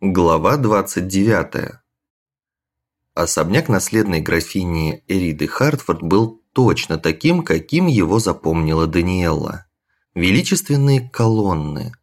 Глава 29. Особняк наследной графини Эриды Хартфорд был точно таким, каким его запомнила Даниэлла. Величественные колонны,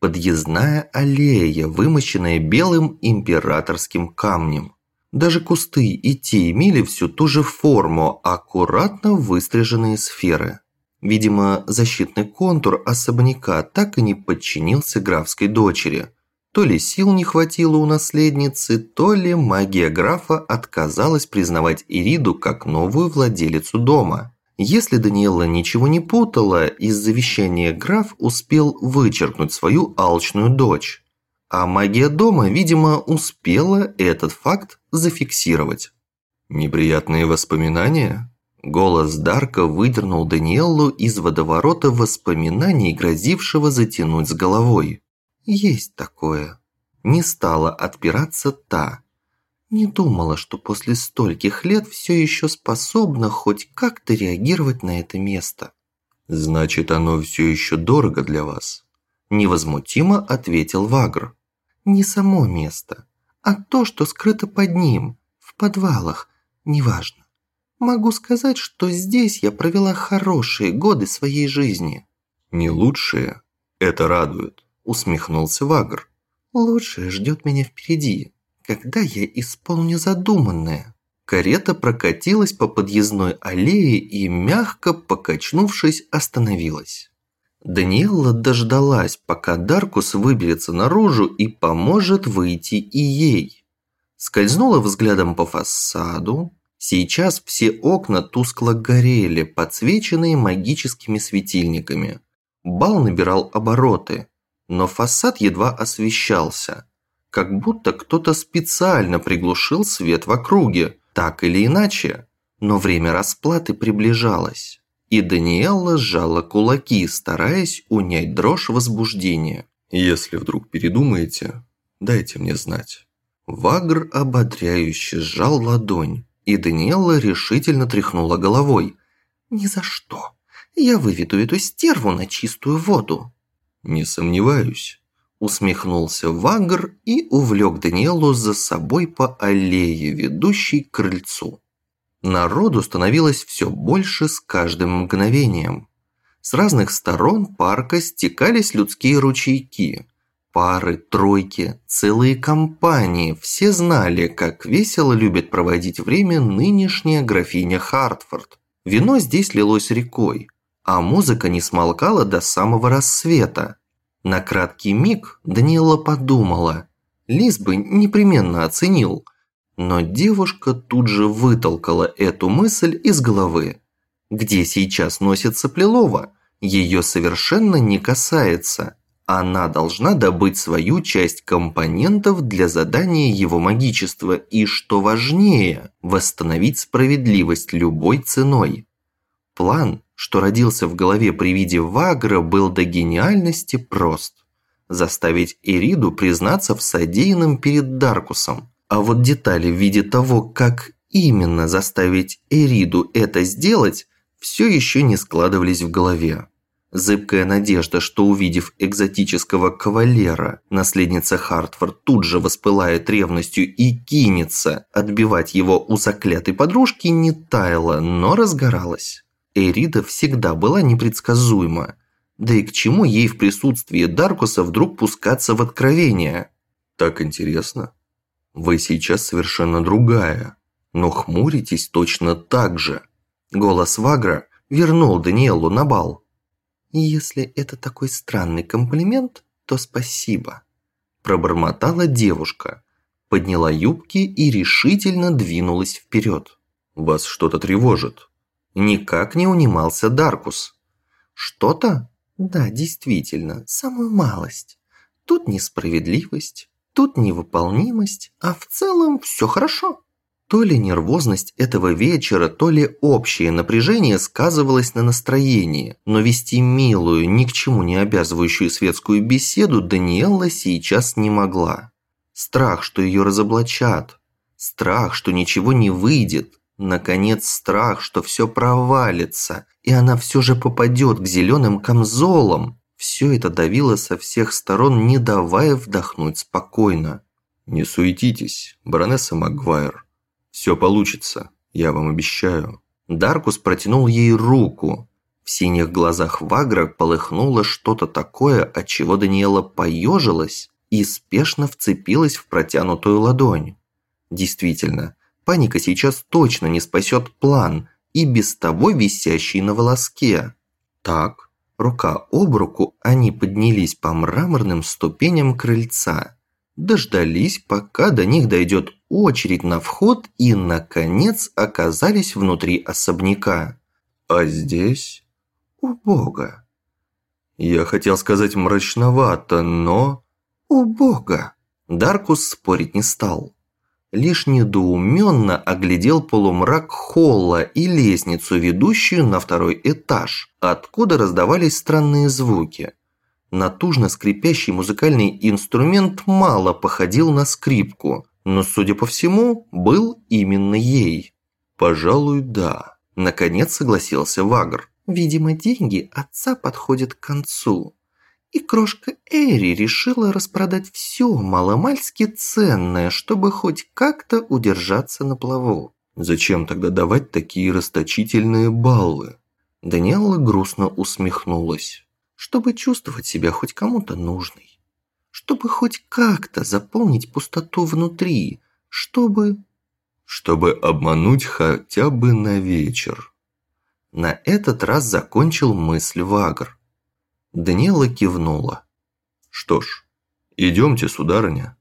подъездная аллея, вымощенная белым императорским камнем. Даже кусты и те имели всю ту же форму, аккуратно выстриженные сферы. Видимо, защитный контур особняка так и не подчинился графской дочери – то ли сил не хватило у наследницы, то ли магия графа отказалась признавать Ириду как новую владелицу дома. Если Даниэла ничего не путала, из завещания граф успел вычеркнуть свою алчную дочь. А магия дома, видимо, успела этот факт зафиксировать. «Неприятные воспоминания?» Голос Дарка выдернул Даниэллу из водоворота воспоминаний, грозившего затянуть с головой. «Есть такое». Не стала отпираться та. Не думала, что после стольких лет все еще способна хоть как-то реагировать на это место. «Значит, оно все еще дорого для вас?» Невозмутимо ответил Вагр. «Не само место, а то, что скрыто под ним, в подвалах, неважно. Могу сказать, что здесь я провела хорошие годы своей жизни». «Не лучшие? Это радует усмехнулся Вагр. «Лучшее ждет меня впереди, когда я исполню задуманное». Карета прокатилась по подъездной аллее и, мягко покачнувшись, остановилась. Даниэлла дождалась, пока Даркус выберется наружу и поможет выйти и ей. Скользнула взглядом по фасаду. Сейчас все окна тускло горели, подсвеченные магическими светильниками. Бал набирал обороты но фасад едва освещался, как будто кто-то специально приглушил свет в округе, так или иначе. Но время расплаты приближалось, и Даниэлла сжала кулаки, стараясь унять дрожь возбуждения. «Если вдруг передумаете, дайте мне знать». Вагр ободряюще сжал ладонь, и Даниэлла решительно тряхнула головой. «Ни за что. Я выведу эту стерву на чистую воду». «Не сомневаюсь», – усмехнулся Вагр и увлек Даниэлу за собой по аллее, ведущей к крыльцу. Народу становилось все больше с каждым мгновением. С разных сторон парка стекались людские ручейки. Пары, тройки, целые компании. Все знали, как весело любит проводить время нынешняя графиня Хартфорд. Вино здесь лилось рекой а музыка не смолкала до самого рассвета. На краткий миг Даниэла подумала, Лис бы непременно оценил, но девушка тут же вытолкала эту мысль из головы. Где сейчас носится Плелова, ее совершенно не касается. Она должна добыть свою часть компонентов для задания его магичества и, что важнее, восстановить справедливость любой ценой. План что родился в голове при виде Вагра, был до гениальности прост. Заставить Эриду признаться в содеянном перед Даркусом. А вот детали в виде того, как именно заставить Эриду это сделать, все еще не складывались в голове. Зыбкая надежда, что увидев экзотического кавалера, наследница Хартфорд тут же воспылает ревностью и кинется отбивать его у заклятой подружки, не таяла, но разгоралась. Эрида всегда была непредсказуема. Да и к чему ей в присутствии Даркуса вдруг пускаться в откровение? Так интересно. Вы сейчас совершенно другая, но хмуритесь точно так же. Голос Вагра вернул Даниэлу на бал. «Если это такой странный комплимент, то спасибо», – пробормотала девушка, подняла юбки и решительно двинулась вперед. «Вас что-то тревожит?» Никак не унимался Даркус. Что-то? Да, действительно, самую малость. Тут несправедливость, тут невыполнимость, а в целом все хорошо. То ли нервозность этого вечера, то ли общее напряжение сказывалось на настроении, но вести милую, ни к чему не обязывающую светскую беседу Даниэлла сейчас не могла. Страх, что ее разоблачат, страх, что ничего не выйдет, Наконец страх, что все провалится, и она все же попадет к зеленым камзолам. Все это давило со всех сторон, не давая вдохнуть спокойно. «Не суетитесь, баронесса Магуайр. Все получится, я вам обещаю». Даркус протянул ей руку. В синих глазах Вагра полыхнуло что-то такое, от чего Даниэла поежилась и спешно вцепилась в протянутую ладонь. Действительно, паника сейчас точно не спасет план, и без того висящий на волоске. Так, рука об руку они поднялись по мраморным ступеням крыльца. Дождались, пока до них дойдет очередь на вход и, наконец, оказались внутри особняка. А здесь... Убого. Я хотел сказать мрачновато, но... Убого. Даркус спорить не стал лишь недоуменно оглядел полумрак холла и лестницу, ведущую на второй этаж, откуда раздавались странные звуки. Натужно скрипящий музыкальный инструмент мало походил на скрипку, но, судя по всему, был именно ей. «Пожалуй, да», – наконец согласился Вагр. «Видимо, деньги отца подходят к концу» и крошка Эри решила распродать все маломальски ценное, чтобы хоть как-то удержаться на плаву. Зачем тогда давать такие расточительные баллы? Даниэла грустно усмехнулась. Чтобы чувствовать себя хоть кому-то нужной. Чтобы хоть как-то заполнить пустоту внутри. Чтобы... Чтобы обмануть хотя бы на вечер. На этот раз закончил мысль Вагр. Даниэла кивнула. «Что ж, идемте, сударыня».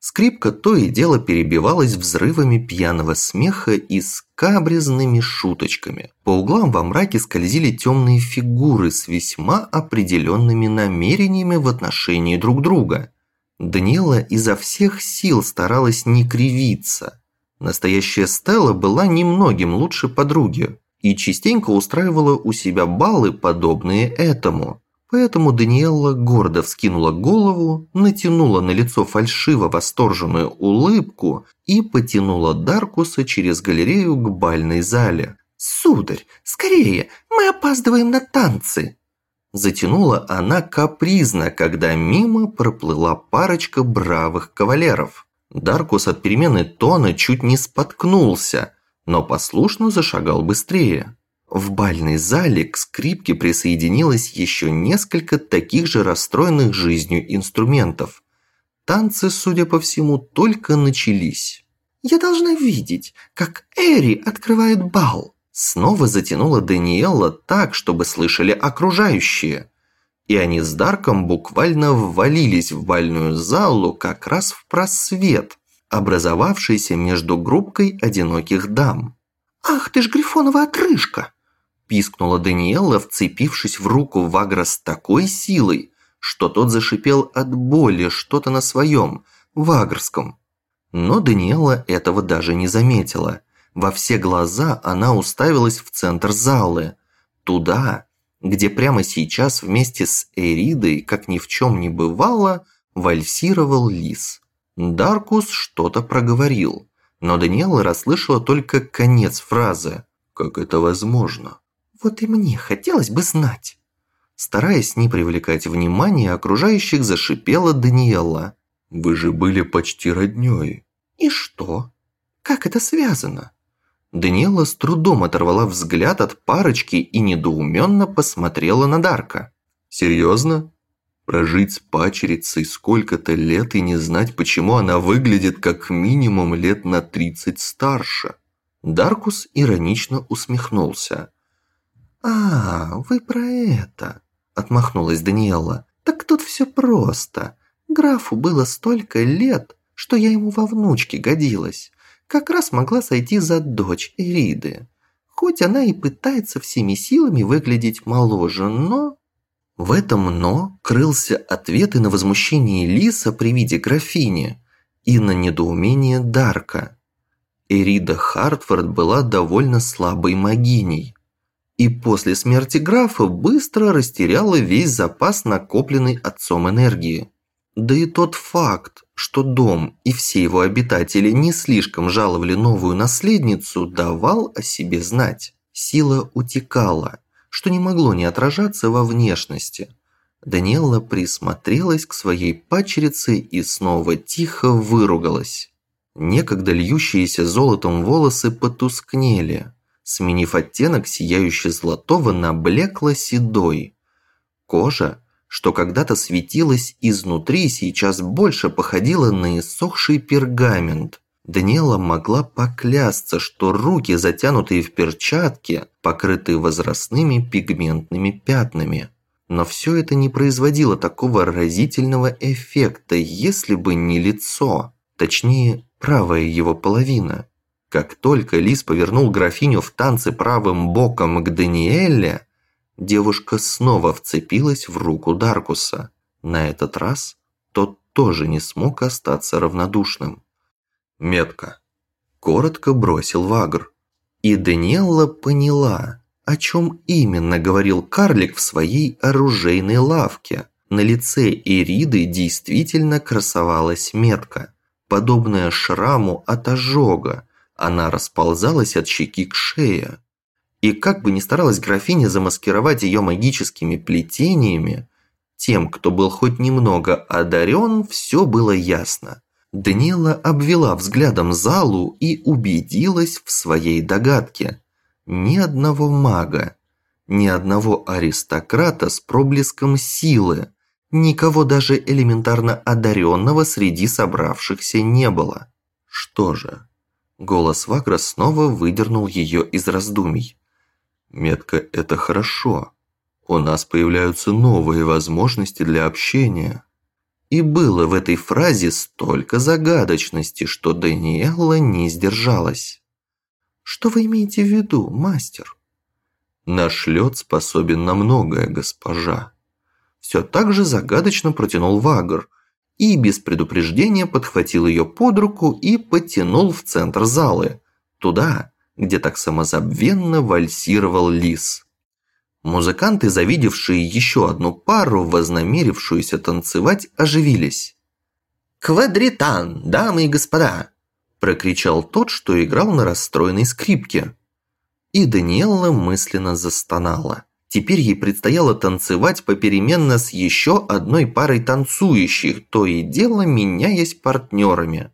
Скрипка то и дело перебивалась взрывами пьяного смеха и скабрезными шуточками. По углам во мраке скользили темные фигуры с весьма определенными намерениями в отношении друг друга. Даниэла изо всех сил старалась не кривиться. Настоящая Стелла была немногим лучше подруги и частенько устраивала у себя баллы, подобные этому. Поэтому Даниэлла гордо вскинула голову, натянула на лицо фальшиво восторженную улыбку и потянула Даркуса через галерею к бальной зале. «Сударь, скорее, мы опаздываем на танцы!» Затянула она капризно, когда мимо проплыла парочка бравых кавалеров. Даркус от перемены тона чуть не споткнулся, но послушно зашагал быстрее. В бальной зале к скрипке присоединилось еще несколько таких же расстроенных жизнью инструментов. Танцы, судя по всему, только начались. «Я должна видеть, как Эри открывает бал!» Снова затянула Даниэла так, чтобы слышали окружающие. И они с Дарком буквально ввалились в бальную залу как раз в просвет, образовавшийся между группкой одиноких дам. «Ах ты ж грифоновая отрыжка!» Пискнула Даниэла, вцепившись в руку Вагра с такой силой, что тот зашипел от боли что-то на своем, вагрском. Но Даниэла этого даже не заметила. Во все глаза она уставилась в центр залы. Туда, где прямо сейчас вместе с Эридой, как ни в чем не бывало, вальсировал лис. Даркус что-то проговорил, но Даниэла расслышала только конец фразы. «Как это возможно?» Вот и мне хотелось бы знать. Стараясь не привлекать внимания окружающих, зашипела Даниэла. «Вы же были почти роднёй». «И что? Как это связано?» Даниэла с трудом оторвала взгляд от парочки и недоуменно посмотрела на Дарка. «Серьезно? Прожить с пачерицей сколько-то лет и не знать, почему она выглядит как минимум лет на тридцать старше?» Даркус иронично усмехнулся. «А, вы про это!» – отмахнулась Даниэла. «Так тут все просто. Графу было столько лет, что я ему во внучке годилась. Как раз могла сойти за дочь Эриды. Хоть она и пытается всеми силами выглядеть моложе, но...» В этом «но» крылся ответ и на возмущение Лиса при виде графини, и на недоумение Дарка. Эрида Хартфорд была довольно слабой магиней, и после смерти графа быстро растеряла весь запас накопленной отцом энергии. Да и тот факт, что дом и все его обитатели не слишком жаловали новую наследницу, давал о себе знать. Сила утекала, что не могло не отражаться во внешности. Даниэла присмотрелась к своей пачерице и снова тихо выругалась. Некогда льющиеся золотом волосы потускнели, сменив оттенок сияющий золотого на блекло-седой. Кожа, что когда-то светилась изнутри, сейчас больше походила на иссохший пергамент. Даниэла могла поклясться, что руки, затянутые в перчатки, покрыты возрастными пигментными пятнами. Но все это не производило такого разительного эффекта, если бы не лицо. Точнее, правая его половина. Как только Лис повернул графиню в танце правым боком к Даниэле, девушка снова вцепилась в руку Даркуса. На этот раз тот тоже не смог остаться равнодушным. «Метка», – коротко бросил Вагр. И Даниэлла поняла, о чем именно говорил карлик в своей оружейной лавке. На лице Ириды действительно красовалась метка – подобная шраму от ожога. Она расползалась от щеки к шее. И как бы ни старалась графиня замаскировать ее магическими плетениями, тем, кто был хоть немного одарен, все было ясно. Даниэла обвела взглядом залу и убедилась в своей догадке. Ни одного мага, ни одного аристократа с проблеском силы, Никого даже элементарно одаренного среди собравшихся не было. Что же? Голос Вагра снова выдернул ее из раздумий. Метка – это хорошо. У нас появляются новые возможности для общения. И было в этой фразе столько загадочности, что Даниэла не сдержалась. Что вы имеете в виду, мастер? Наш лед способен на многое, госпожа все так же загадочно протянул Вагр и без предупреждения подхватил ее под руку и потянул в центр залы, туда, где так самозабвенно вальсировал лис. Музыканты, завидевшие еще одну пару, вознамерившуюся танцевать, оживились. «Квадритан, дамы и господа!» – прокричал тот, что играл на расстроенной скрипке. И Даниэлла мысленно застонала. Теперь ей предстояло танцевать попеременно с еще одной парой танцующих, то и дело меняясь партнерами.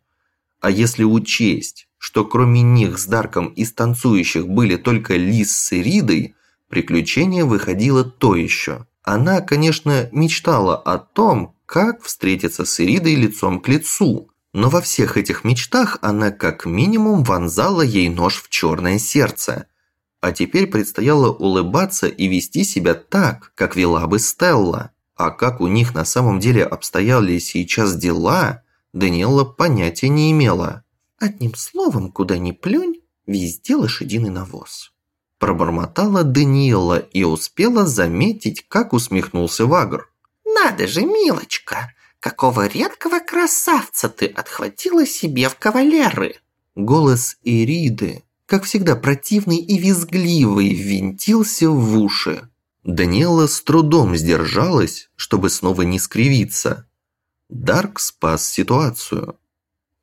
А если учесть, что кроме них с Дарком из танцующих были только Лис с Иридой, приключение выходило то еще. Она, конечно, мечтала о том, как встретиться с Иридой лицом к лицу, но во всех этих мечтах она как минимум вонзала ей нож в черное сердце – а теперь предстояло улыбаться и вести себя так, как вела бы Стелла. А как у них на самом деле обстояли сейчас дела, Даниэла понятия не имела. «Одним словом, куда ни плюнь, везде лошадиный навоз». Пробормотала Даниэла и успела заметить, как усмехнулся Вагр. «Надо же, милочка, какого редкого красавца ты отхватила себе в кавалеры!» Голос Ириды как всегда противный и визгливый, винтился в уши. Даниэла с трудом сдержалась, чтобы снова не скривиться. Дарк спас ситуацию.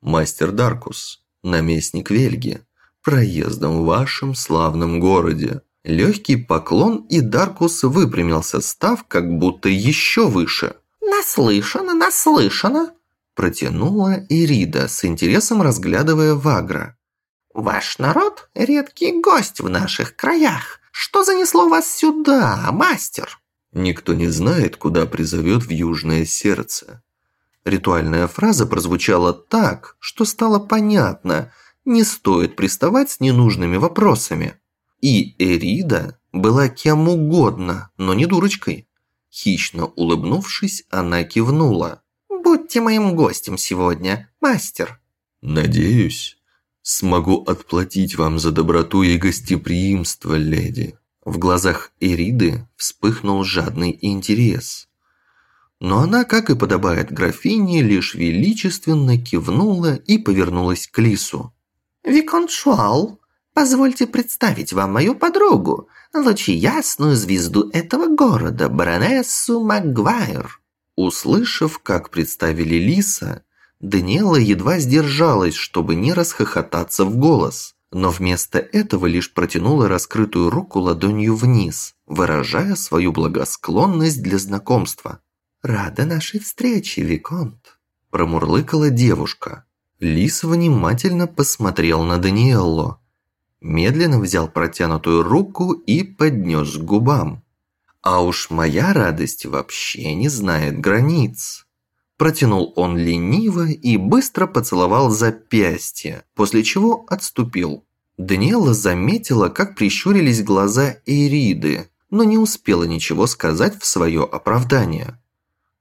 «Мастер Даркус, наместник Вельги, проездом в вашем славном городе». Легкий поклон, и Даркус выпрямился, став как будто еще выше. «Наслышано, наслышано!» Протянула Ирида, с интересом разглядывая Вагра. «Ваш народ – редкий гость в наших краях. Что занесло вас сюда, мастер?» «Никто не знает, куда призовет в южное сердце». Ритуальная фраза прозвучала так, что стало понятно – не стоит приставать с ненужными вопросами. И Эрида была кем угодно, но не дурочкой. Хищно улыбнувшись, она кивнула. «Будьте моим гостем сегодня, мастер». «Надеюсь» смогу отплатить вам за доброту и гостеприимство, леди». В глазах Эриды вспыхнул жадный интерес. Но она, как и подобает графине, лишь величественно кивнула и повернулась к Лису. «Виконт Шуал, позвольте представить вам мою подругу, лучеясную звезду этого города, баронессу Магуайр». Услышав, как представили Лиса, Даниэла едва сдержалась, чтобы не расхохотаться в голос. но вместо этого лишь протянула раскрытую руку ладонью вниз, выражая свою благосклонность для знакомства. «Рада нашей встрече, Виконт», – промурлыкала девушка. Лис внимательно посмотрел на Даниэлло. Медленно взял протянутую руку и поднес к губам. А уж моя радость вообще не знает границ. Протянул он лениво и быстро поцеловал запястье, после чего отступил. Даниэла заметила, как прищурились глаза Эриды, но не успела ничего сказать в свое оправдание.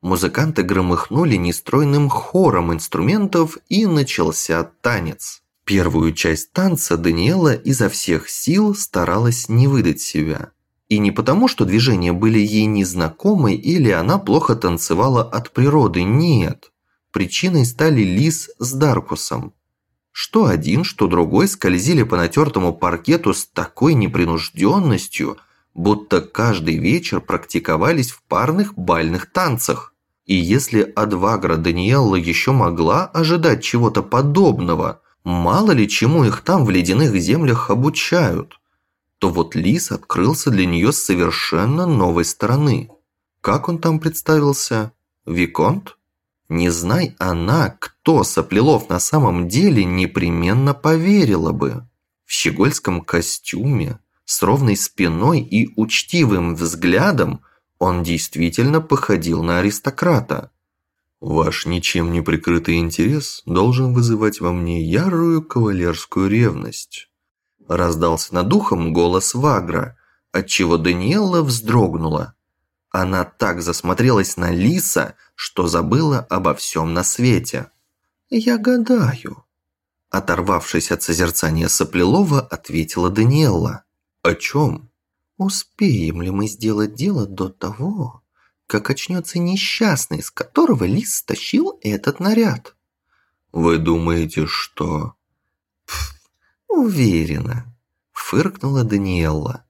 Музыканты громыхнули нестройным хором инструментов и начался танец. Первую часть танца Даниэла изо всех сил старалась не выдать себя. И не потому, что движения были ей незнакомы или она плохо танцевала от природы, нет. Причиной стали Лис с Даркусом. Что один, что другой скользили по натертому паркету с такой непринужденностью, будто каждый вечер практиковались в парных бальных танцах. И если Адвагра Даниэлла еще могла ожидать чего-то подобного, мало ли чему их там в ледяных землях обучают, то вот Лис открылся для нее с совершенно новой стороны. Как он там представился? Виконт? Не знай она, кто Соплелов на самом деле, непременно поверила бы. В щегольском костюме, с ровной спиной и учтивым взглядом – он действительно походил на аристократа. Ваш ничем не прикрытый интерес должен вызывать во мне ярую кавалерскую ревность. Раздался над ухом голос Вагра, отчего Даниэлла вздрогнула. Она так засмотрелась на Лиса, что забыла обо всем на свете. «Я гадаю», – оторвавшись от созерцания Соплелова, ответила Даниэлла. «О чем?» Успеем ли мы сделать дело до того, как очнется несчастный, с которого Лис стащил этот наряд? Вы думаете, что... Уверена, фыркнула Даниэлла.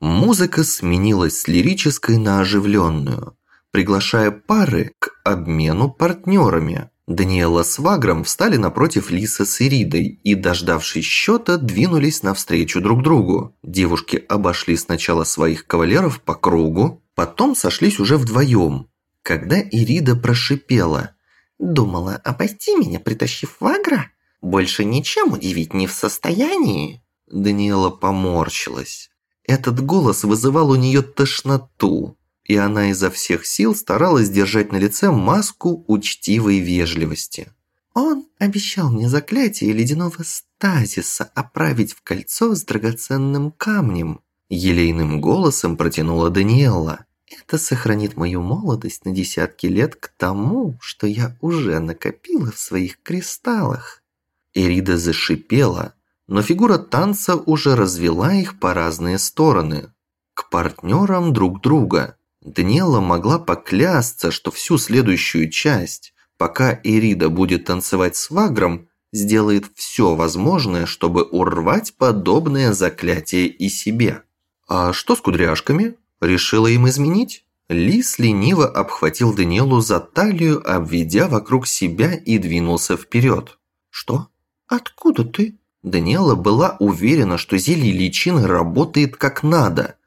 Музыка сменилась с лирической на оживленную, приглашая пары к обмену партнерами. Даниэла с Вагром встали напротив Лиса с Иридой и, дождавшись счета, двинулись навстречу друг другу. Девушки обошли сначала своих кавалеров по кругу, потом сошлись уже вдвоем. Когда Ирида прошипела «Думала обойти меня, притащив Вагра? Больше ничем удивить не в состоянии?» Даниэла поморщилась. Этот голос вызывал у нее тошноту и она изо всех сил старалась держать на лице маску учтивой вежливости. «Он обещал мне заклятие ледяного стазиса оправить в кольцо с драгоценным камнем», елейным голосом протянула Даниэлла. «Это сохранит мою молодость на десятки лет к тому, что я уже накопила в своих кристаллах». Эрида зашипела, но фигура танца уже развела их по разные стороны, к партнерам друг друга. Даниэла могла поклясться, что всю следующую часть, пока Ирида будет танцевать с Вагром, сделает все возможное, чтобы урвать подобное заклятие и себе. А что с кудряшками? Решила им изменить? Лис лениво обхватил Даниэлу за талию, обведя вокруг себя и двинулся вперед. «Что? Откуда ты?» Даниэла была уверена, что зелье личины работает как надо –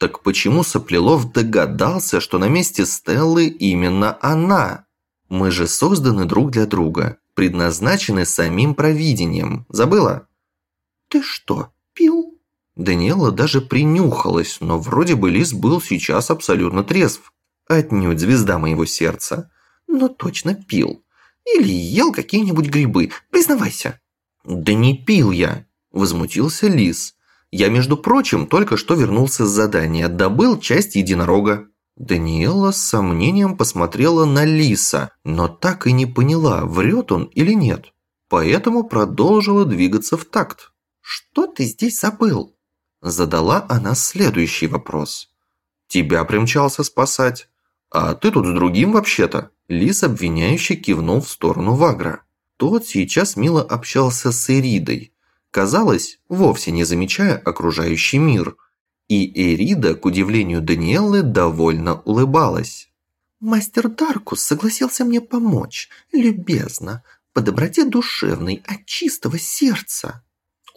так почему Соплелов догадался, что на месте Стеллы именно она? Мы же созданы друг для друга, предназначены самим провидением. Забыла? Ты что, пил? Даниэла даже принюхалась, но вроде бы Лис был сейчас абсолютно трезв. Отнюдь звезда моего сердца. Но точно пил. Или ел какие-нибудь грибы, признавайся. Да не пил я, возмутился Лис. Я, между прочим, только что вернулся с задания, добыл часть единорога». Даниэла с сомнением посмотрела на Лиса, но так и не поняла, врет он или нет. Поэтому продолжила двигаться в такт. «Что ты здесь забыл?» Задала она следующий вопрос. «Тебя примчался спасать. А ты тут с другим вообще-то?» Лис обвиняюще кивнул в сторону Вагра. Тот сейчас мило общался с Иридой, казалось, вовсе не замечая окружающий мир. И Эрида, к удивлению Даниэллы, довольно улыбалась. «Мастер Даркус согласился мне помочь, любезно, по доброте душевной, от чистого сердца».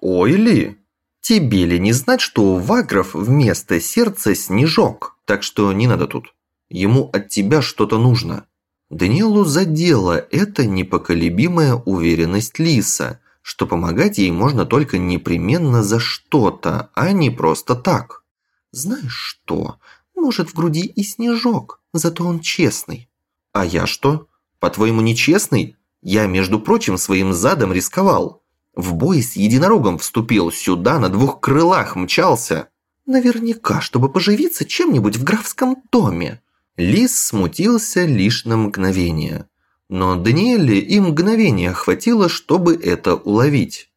Ой ли? Тебе ли не знать, что у вагров вместо сердца снежок? Так что не надо тут. Ему от тебя что-то нужно. Даниэлу задела эта непоколебимая уверенность Лиса, что помогать ей можно только непременно за что-то, а не просто так. Знаешь что? Может, в груди и снежок, зато он честный. А я что? По-твоему, нечестный? Я, между прочим, своим задом рисковал. В бой с единорогом вступил, сюда на двух крылах мчался. Наверняка, чтобы поживиться чем-нибудь в графском доме. Лис смутился лишь на мгновение. Но Даниэле и мгновения хватило, чтобы это уловить.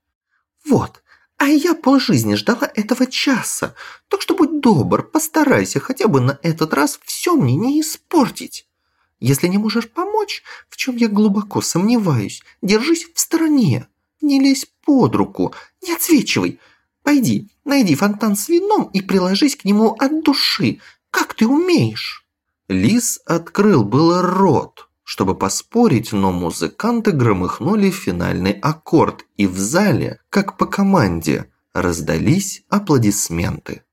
«Вот, а я полжизни ждала этого часа, так что будь добр, постарайся хотя бы на этот раз все мне не испортить. Если не можешь помочь, в чем я глубоко сомневаюсь, держись в стороне, не лезь под руку, не отсвечивай. Пойди, найди фонтан с вином и приложись к нему от души, как ты умеешь». Лис открыл было рот, чтобы поспорить, но музыканты громыхнули финальный аккорд, и в зале, как по команде, раздались аплодисменты.